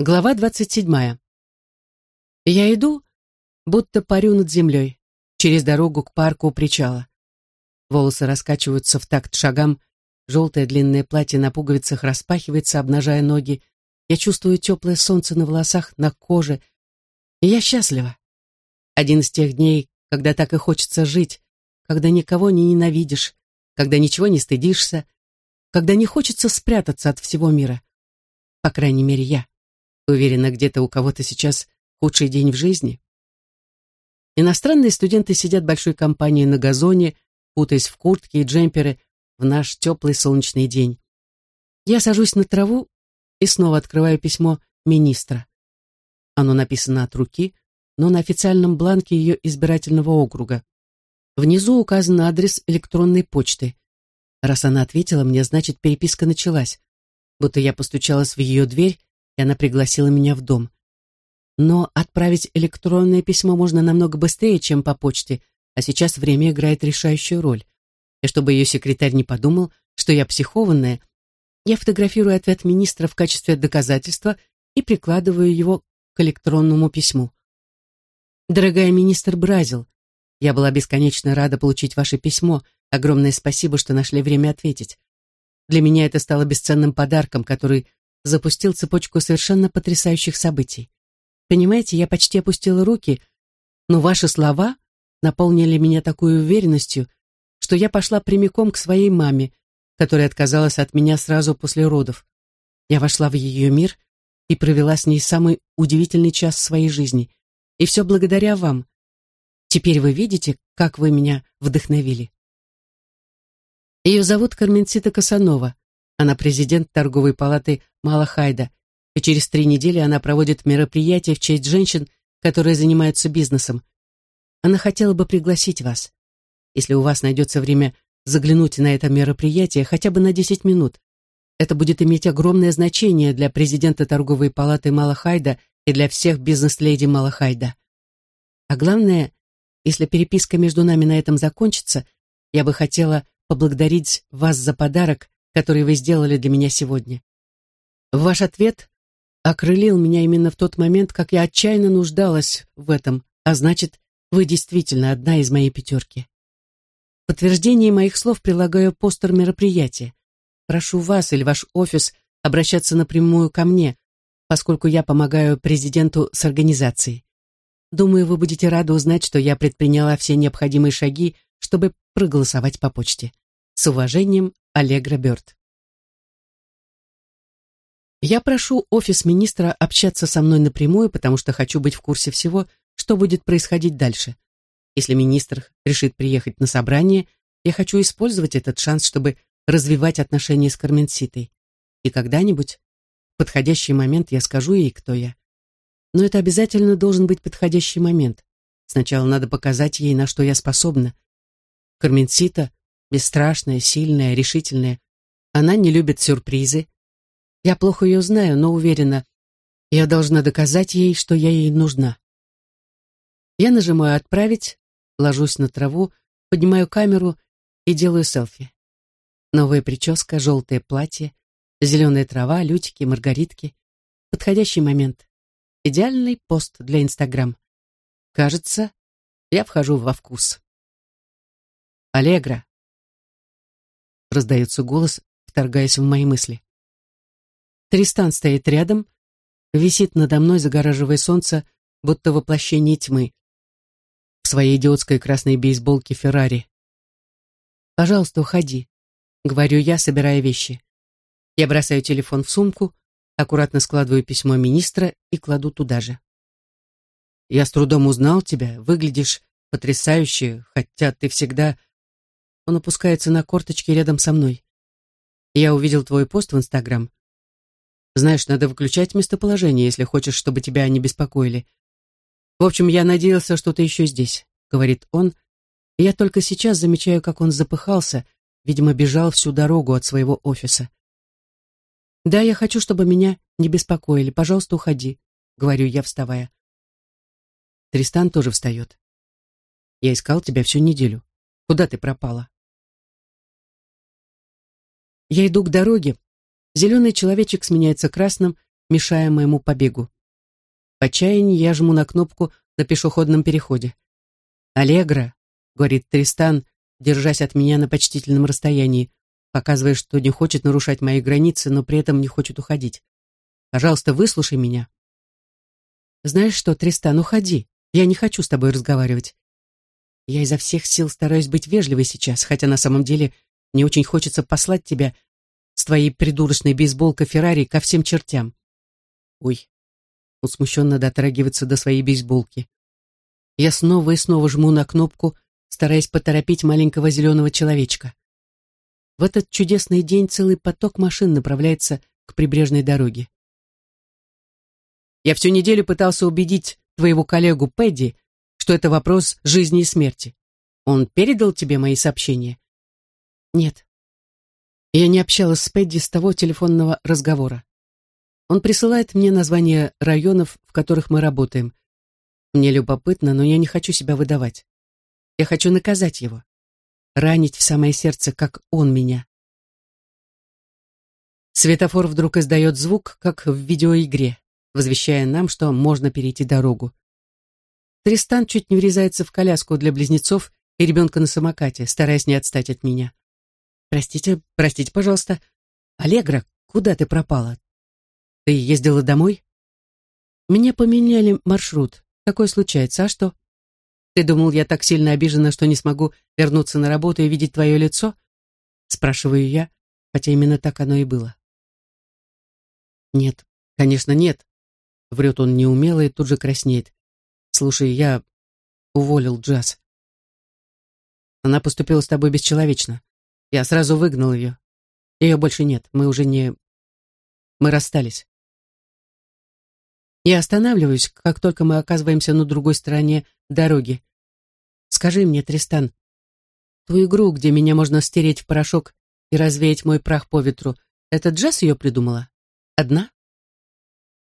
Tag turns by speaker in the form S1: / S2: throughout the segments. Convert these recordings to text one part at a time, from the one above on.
S1: Глава двадцать седьмая. Я иду, будто парю над землей, через дорогу к парку у причала. Волосы раскачиваются в такт шагам, желтое длинное платье на пуговицах распахивается, обнажая ноги. Я чувствую теплое солнце на волосах, на коже. И я счастлива. Один из тех дней, когда так и хочется жить, когда никого не ненавидишь, когда ничего не стыдишься, когда не хочется спрятаться от всего мира. По крайней мере, я. Уверена, где-то у кого-то сейчас худший день в жизни. Иностранные студенты сидят большой компанией на газоне, путаясь в куртки и джемперы в наш теплый солнечный день. Я сажусь на траву и снова открываю письмо министра. Оно написано от руки, но на официальном бланке ее избирательного округа. Внизу указан адрес электронной почты. Раз она ответила мне, значит, переписка началась. Будто я постучалась в ее дверь и она пригласила меня в дом. Но отправить электронное письмо можно намного быстрее, чем по почте, а сейчас время играет решающую роль. И чтобы ее секретарь не подумал, что я психованная, я фотографирую ответ министра в качестве доказательства и прикладываю его к электронному письму. Дорогая министр Бразил, я была бесконечно рада получить ваше письмо. Огромное спасибо, что нашли время ответить. Для меня это стало бесценным подарком, который запустил цепочку совершенно потрясающих событий. Понимаете, я почти опустила руки, но ваши слова наполнили меня такой уверенностью, что я пошла прямиком к своей маме, которая отказалась от меня сразу после родов. Я вошла в ее мир и провела с ней самый удивительный час своей жизни. И все благодаря вам. Теперь вы видите, как вы меня вдохновили. Ее зовут Карменцита Касанова. Она президент торговой палаты Малахайда, и через три недели она проводит мероприятие в честь женщин, которые занимаются бизнесом. Она хотела бы пригласить вас. Если у вас найдется время заглянуть на это мероприятие хотя бы на 10 минут, это будет иметь огромное значение для президента торговой палаты Малахайда и для всех бизнес-леди Малахайда. А главное, если переписка между нами на этом закончится, я бы хотела поблагодарить вас за подарок, который вы сделали для меня сегодня. Ваш ответ окрылил меня именно в тот момент, как я отчаянно нуждалась в этом, а значит, вы действительно одна из моей пятерки. В подтверждение моих слов прилагаю постер мероприятия. Прошу вас или ваш офис обращаться напрямую ко мне, поскольку я помогаю президенту с организацией. Думаю, вы будете рады узнать, что я предприняла все необходимые шаги, чтобы проголосовать по почте. С уважением, Аллегра Бёрд. Я прошу офис министра общаться со мной напрямую, потому что хочу быть в курсе всего, что будет происходить дальше. Если министр решит приехать на собрание, я хочу использовать этот шанс, чтобы развивать отношения с Карменситой. И когда-нибудь, в подходящий момент, я скажу ей, кто я. Но это обязательно должен быть подходящий момент. Сначала надо показать ей, на что я способна. Карменсита бесстрашная, сильная, решительная. Она не любит сюрпризы. Я плохо ее знаю, но уверена, я должна доказать ей, что я ей нужна. Я нажимаю «Отправить», ложусь на траву, поднимаю камеру и делаю селфи. Новая прическа, желтое платье, зеленая трава, лютики, маргаритки. Подходящий момент. Идеальный пост для Инстаграм. Кажется, я вхожу во вкус. Аллегра раздается голос, вторгаясь в мои мысли. Тристан стоит рядом, висит надо мной, загораживая солнце, будто воплощение тьмы. В своей идиотской красной бейсболке Феррари. «Пожалуйста, уходи», — говорю я, собирая вещи. Я бросаю телефон в сумку, аккуратно складываю письмо министра и кладу туда же. «Я с трудом узнал тебя, выглядишь потрясающе, хотя ты всегда...» Он опускается на корточки рядом со мной. Я увидел твой пост в Инстаграм. Знаешь, надо выключать местоположение, если хочешь, чтобы тебя не беспокоили. В общем, я надеялся, что ты еще здесь, говорит он. Я только сейчас замечаю, как он запыхался, видимо, бежал всю дорогу от своего офиса. Да, я хочу, чтобы меня не беспокоили. Пожалуйста, уходи, говорю я, вставая. Тристан тоже встает. Я искал тебя всю неделю. Куда ты пропала? Я иду к дороге. Зеленый человечек сменяется красным, мешая моему побегу. В отчаянии я жму на кнопку на пешеходном переходе. «Аллегра», — говорит Тристан, держась от меня на почтительном расстоянии, показывая, что не хочет нарушать мои границы, но при этом не хочет уходить. «Пожалуйста, выслушай меня». «Знаешь что, Тристан, уходи. Я не хочу с тобой разговаривать. Я изо всех сил стараюсь быть вежливой сейчас, хотя на самом деле мне очень хочется послать тебя с твоей придурочной бейсболкой Феррари ко всем чертям. Ой. Он смущенно дотрагивается до своей бейсболки. Я снова и снова жму на кнопку, стараясь поторопить маленького зеленого человечка. В этот чудесный день целый поток машин направляется к прибрежной дороге. Я всю неделю пытался убедить твоего коллегу Пэдди, что это вопрос жизни и смерти. Он передал тебе мои сообщения? Нет. Я не общалась с Пэдди с того телефонного разговора. Он присылает мне названия районов, в которых мы работаем. Мне любопытно, но я не хочу себя выдавать. Я хочу наказать его. Ранить в самое сердце, как он меня. Светофор вдруг издает звук, как в видеоигре, возвещая нам, что можно перейти дорогу. Тристан чуть не врезается в коляску для близнецов и ребенка на самокате, стараясь не отстать от меня. «Простите, простите, пожалуйста. Аллегра, куда ты пропала? Ты ездила домой?» «Мне поменяли маршрут. Такое случается. А что?» «Ты думал, я так сильно обижена, что не смогу вернуться на работу и видеть твое лицо?» Спрашиваю я, хотя именно так оно и было. «Нет, конечно, нет», — врет он неумело и тут же краснеет. Слушай, я уволил Джаз. Она поступила с тобой бесчеловечно. Я сразу выгнал ее. Ее больше нет. Мы уже не... Мы расстались. Я останавливаюсь, как только мы оказываемся на другой стороне дороги. Скажи мне, Тристан, ту игру, где меня можно стереть в порошок и развеять мой прах по ветру, это Джаз ее придумала? Одна?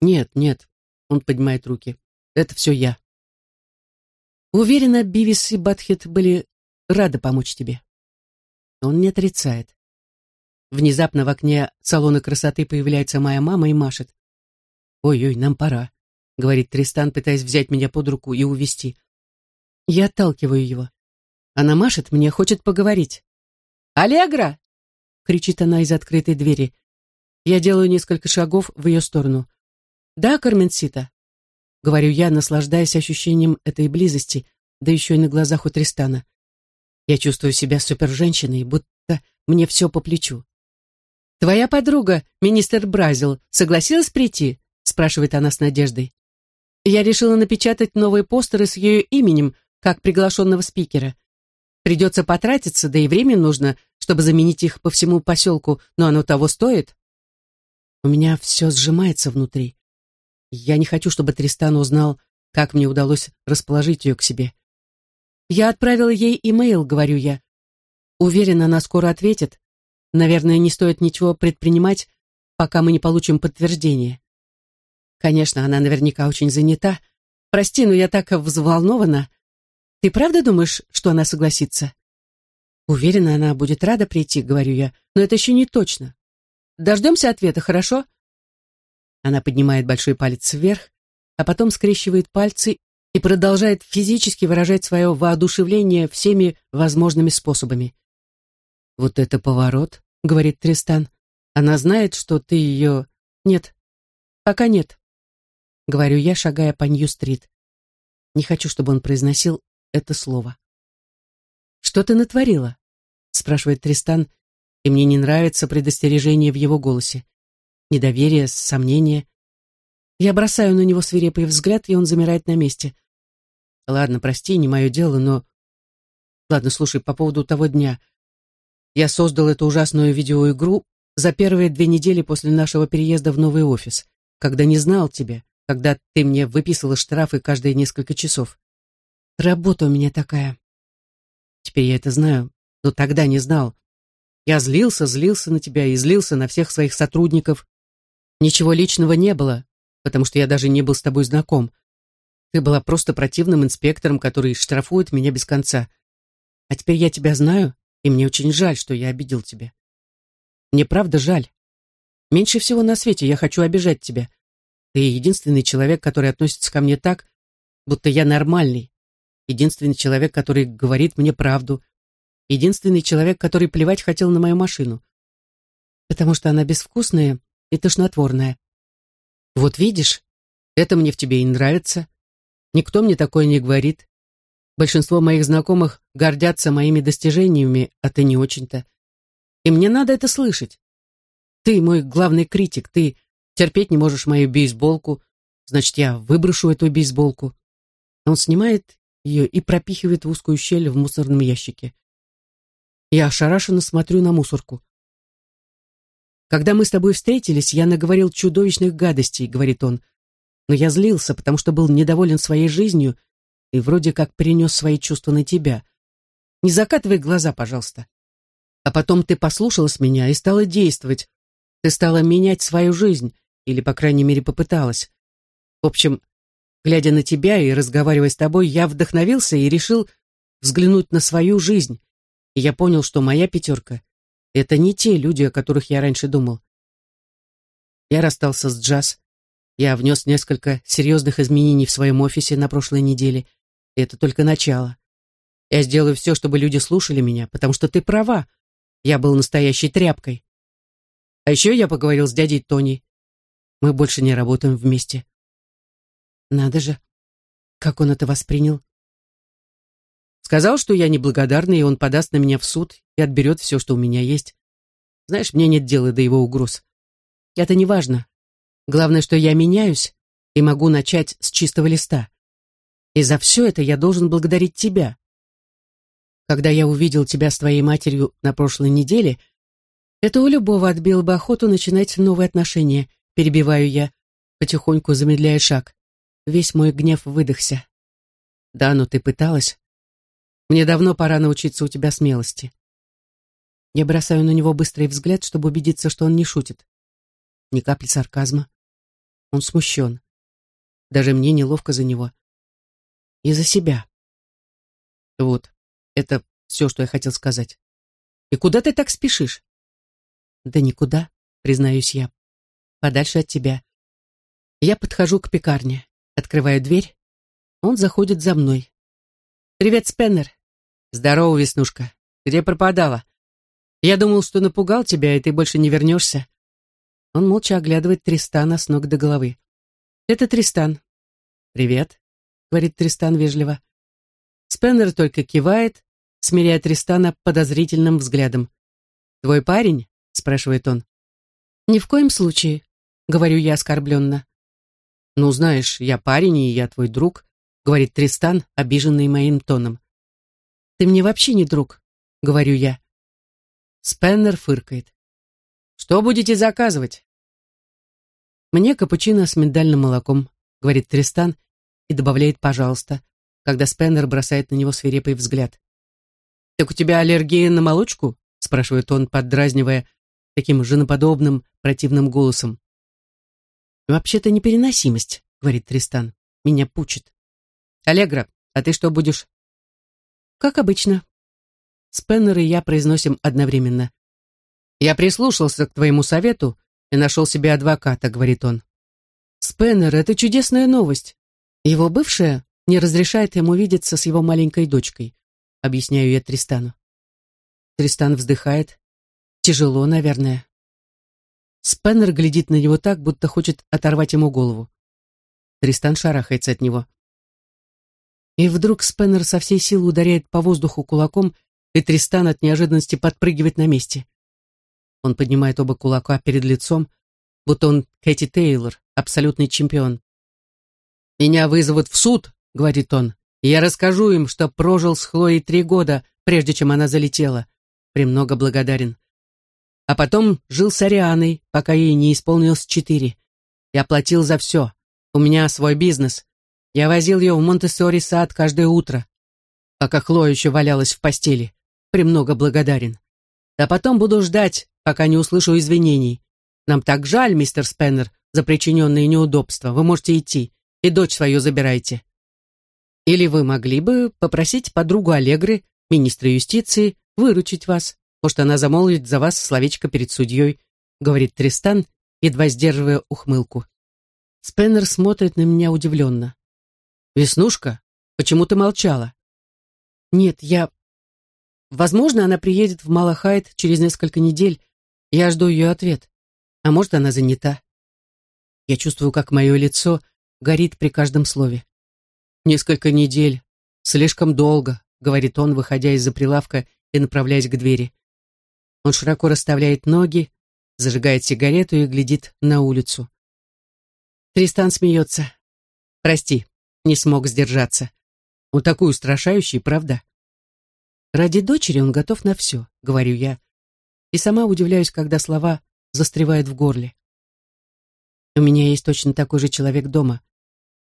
S1: Нет, нет, он поднимает руки. Это все я. Уверена, Бивис и Батхет были рады помочь тебе. Он не отрицает. Внезапно в окне салона красоты появляется моя мама и машет. «Ой-ой, нам пора», — говорит Тристан, пытаясь взять меня под руку и увести. Я отталкиваю его. Она машет мне, хочет поговорить. «Аллегра!» — кричит она из открытой двери. Я делаю несколько шагов в ее сторону. «Да, Карменсита?» говорю я, наслаждаясь ощущением этой близости, да еще и на глазах у Тристана. Я чувствую себя суперженщиной, будто мне все по плечу. «Твоя подруга, министр Бразил, согласилась прийти?» спрашивает она с надеждой. Я решила напечатать новые постеры с ее именем, как приглашенного спикера. Придется потратиться, да и время нужно, чтобы заменить их по всему поселку, но оно того стоит. У меня все сжимается внутри. Я не хочу, чтобы Тристан узнал, как мне удалось расположить ее к себе. Я отправила ей имейл, говорю я. Уверена, она скоро ответит. Наверное, не стоит ничего предпринимать, пока мы не получим подтверждение. Конечно, она наверняка очень занята. Прости, но я так взволнована. Ты правда думаешь, что она согласится? Уверена, она будет рада прийти, говорю я, но это еще не точно. Дождемся ответа, хорошо? Она поднимает большой палец вверх, а потом скрещивает пальцы и продолжает физически выражать свое воодушевление всеми возможными способами. «Вот это поворот», — говорит Тристан. «Она знает, что ты ее...» «Нет, пока нет», — говорю я, шагая по Нью-стрит. Не хочу, чтобы он произносил это слово. «Что ты натворила?» — спрашивает Тристан, и мне не нравится предостережение в его голосе недоверие, сомнение. Я бросаю на него свирепый взгляд, и он замирает на месте. Ладно, прости, не мое дело, но... Ладно, слушай, по поводу того дня. Я создал эту ужасную видеоигру за первые две недели после нашего переезда в новый офис, когда не знал тебя, когда ты мне выписывала штрафы каждые несколько часов. Работа у меня такая. Теперь я это знаю, но тогда не знал. Я злился, злился на тебя и злился на всех своих сотрудников, Ничего личного не было, потому что я даже не был с тобой знаком. Ты была просто противным инспектором, который штрафует меня без конца. А теперь я тебя знаю, и мне очень жаль, что я обидел тебя. Мне правда жаль. Меньше всего на свете я хочу обижать тебя, Ты единственный человек, который относится ко мне так, будто я нормальный. Единственный человек, который говорит мне правду. Единственный человек, который плевать хотел на мою машину. Потому что она безвкусная и тошнотворная. Вот видишь, это мне в тебе и нравится. Никто мне такое не говорит. Большинство моих знакомых гордятся моими достижениями, а ты не очень-то. И мне надо это слышать. Ты мой главный критик, ты терпеть не можешь мою бейсболку, значит, я выброшу эту бейсболку. Он снимает ее и пропихивает в узкую щель в мусорном ящике. Я ошарашенно смотрю на мусорку. «Когда мы с тобой встретились, я наговорил чудовищных гадостей», — говорит он. «Но я злился, потому что был недоволен своей жизнью и вроде как перенес свои чувства на тебя. Не закатывай глаза, пожалуйста. А потом ты послушалась меня и стала действовать. Ты стала менять свою жизнь, или, по крайней мере, попыталась. В общем, глядя на тебя и разговаривая с тобой, я вдохновился и решил взглянуть на свою жизнь. И я понял, что моя пятерка — это не те люди, о которых я раньше думал. Я расстался с джаз. Я внес несколько серьезных изменений в своем офисе на прошлой неделе — это только начало. Я сделаю все, чтобы люди слушали меня, потому что ты права. Я был настоящей тряпкой. А еще я поговорил с дядей Тони. Мы больше не работаем вместе. Надо же, как он это воспринял. Сказал, что я неблагодарный, и он подаст на меня в суд и отберет все, что у меня есть. Знаешь, мне нет дела до его угроз. Это не важно. Главное, что я меняюсь и могу начать с чистого листа. И за все это я должен благодарить тебя. Когда я увидел тебя с твоей матерью на прошлой неделе, это у любого отбило бы охоту начинать новые отношения, перебиваю я, потихоньку замедляя шаг. Весь мой гнев выдохся. Да, но ты пыталась. Мне давно пора научиться у тебя смелости. Я бросаю на него быстрый взгляд, чтобы убедиться, что он не шутит. Ни капли сарказма. Он смущен. Даже мне неловко за него и за себя. Вот, это все, что я хотел сказать. И куда ты так спешишь? Да никуда, признаюсь я. Подальше от тебя. Я подхожу к пекарне, открываю дверь. Он заходит за мной. «Привет, Спеннер!» «Здорово, Веснушка! Где пропадала?» «Я думал, что напугал тебя, и ты больше не вернешься». Он молча оглядывает Тристана с ног до головы. «Это Тристан». «Привет» говорит Тристан вежливо. Спеннер только кивает, смиряя Тристана подозрительным взглядом. «Твой парень?» — спрашивает он. «Ни в коем случае», — говорю я оскорбленно. «Ну, знаешь, я парень, и я твой друг», — говорит Тристан, обиженный моим тоном. «Ты мне вообще не друг», — говорю я. Спеннер фыркает. «Что будете заказывать?» «Мне капучино с миндальным молоком», — говорит Тристан и добавляет «пожалуйста», когда Спеннер бросает на него свирепый взгляд. «Так у тебя аллергия на молочку?» спрашивает он, поддразнивая таким женоподобным противным голосом. «Вообще-то непереносимость», — говорит Тристан. «Меня пучит». «Аллегра, а ты что будешь?» «Как обычно». Спеннер и я произносим одновременно. «Я прислушался к твоему совету и нашел себе адвоката», — говорит он. «Спеннер, это чудесная новость. Его бывшая не разрешает ему видеться с его маленькой дочкой, объясняю я Тристану. Тристан вздыхает. Тяжело, наверное. Спеннер глядит на него так, будто хочет оторвать ему голову. Тристан шарахается от него. И вдруг Спеннер со всей силы ударяет по воздуху кулаком, и Тристан от неожиданности подпрыгивает на месте. Он поднимает оба кулака перед лицом, будто он Кэти Тейлор, абсолютный чемпион. «Меня вызовут в суд», — говорит он, «и я расскажу им, что прожил с Хлоей три года, прежде чем она залетела. Премного благодарен. А потом жил с Арианой, пока ей не исполнилось четыре. Я платил за все. У меня свой бизнес. Я возил ее в Монтессори сад каждое утро, пока Хлоя еще валялась в постели. Премного благодарен. А потом буду ждать, пока не услышу извинений. Нам так жаль, мистер Спеннер, за причиненные неудобства. Вы можете идти и дочь свою забирайте. Или вы могли бы попросить подругу Аллегры, министра юстиции, выручить вас. Может, она замолвит за вас словечко перед судьей, говорит Тристан, едва сдерживая ухмылку. Спеннер смотрит на меня удивленно. «Веснушка, почему ты молчала?» «Нет, я... Возможно, она приедет в Малахайт через несколько недель. Я жду ее ответ. А может, она занята. Я чувствую, как мое лицо горит при каждом слове. «Несколько недель. Слишком долго», — говорит он, выходя из-за прилавка и направляясь к двери. Он широко расставляет ноги, зажигает сигарету и глядит на улицу. Тристан смеется. «Прости, не смог сдержаться. Он такой устрашающий, правда?» «Ради дочери он готов на все», — говорю я, и сама удивляюсь, когда слова застревают в горле. У меня есть точно такой же человек дома,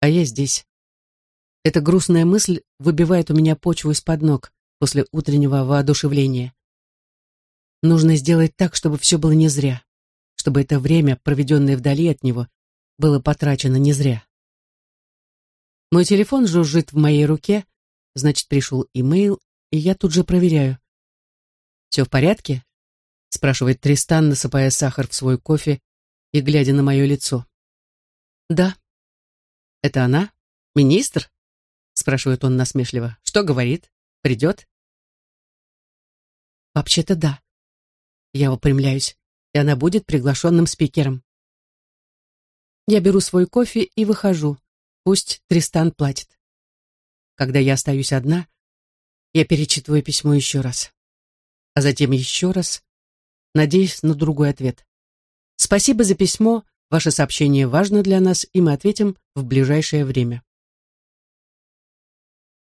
S1: а я здесь. Эта грустная мысль выбивает у меня почву из-под ног после утреннего воодушевления. Нужно сделать так, чтобы все было не зря, чтобы это время, проведенное вдали от него, было потрачено не зря. Мой телефон жужжит в моей руке, значит, пришел имейл, и я тут же проверяю. «Все в порядке?» — спрашивает Тристан, насыпая сахар в свой кофе и глядя на мое лицо. «Да». «Это она? Министр?» — спрашивает он насмешливо. «Что говорит? Придет?» «Вообще-то да». Я выпрямляюсь, и она будет приглашенным спикером. Я беру свой кофе и выхожу. Пусть Тристан платит. Когда я остаюсь одна, я перечитываю письмо еще раз. А затем еще раз, надеясь на другой ответ. Спасибо за письмо, ваше сообщение важно для нас, и мы ответим в ближайшее время.